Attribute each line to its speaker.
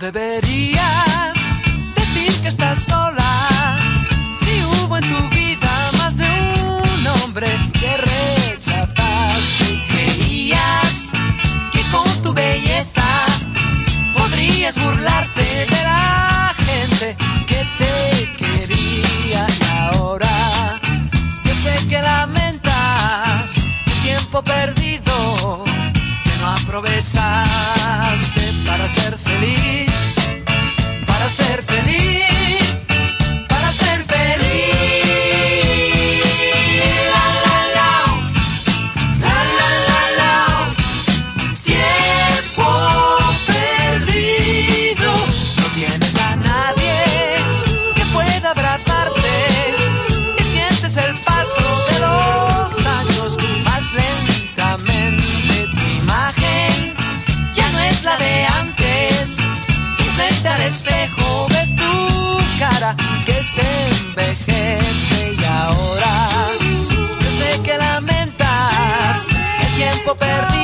Speaker 1: deberías decir que estás sola. Si hubo en tu vida más de un hombre que rechazaste creías que con tu belleza podrías burlarte de la gente que te quería. Y ahora yo sé que lamentas el tiempo perdido. espejo ves tu cara que se envejece y ahora yo sé que lamentas el tiempo perdido.